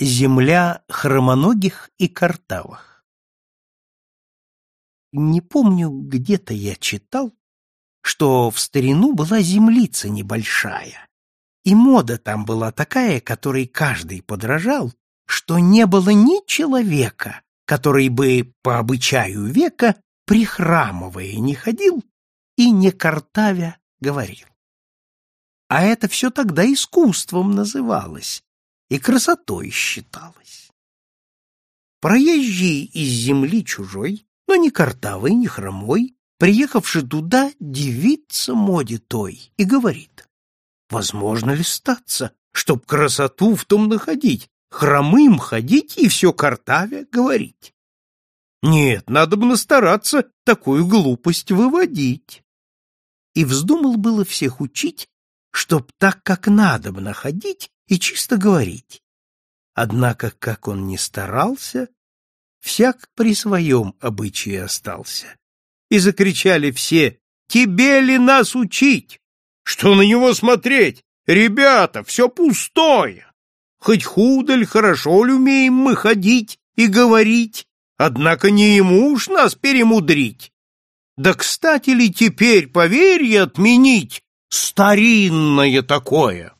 Земля хромоногих и картавых Не помню, где-то я читал, что в старину была землица небольшая, и мода там была такая, которой каждый подражал, что не было ни человека, который бы по обычаю века, прихрамывая, не ходил и не картавя говорил. А это все тогда искусством называлось и красотой считалось. Проезжий из земли чужой, но не картавый, не хромой, приехавший туда, девица моде той и говорит, возможно ли статься, чтоб красоту в том находить, хромым ходить и все картавя говорить? Нет, надо бы настараться такую глупость выводить. И вздумал было всех учить, чтоб так, как надо бы находить и чисто говорить. Однако, как он ни старался, всяк при своем обычае остался. И закричали все «Тебе ли нас учить? Что на него смотреть? Ребята, все пустое! Хоть худо ли, хорошо ли умеем мы ходить и говорить, однако не ему уж нас перемудрить. Да кстати ли теперь поверье отменить, старинное такое?»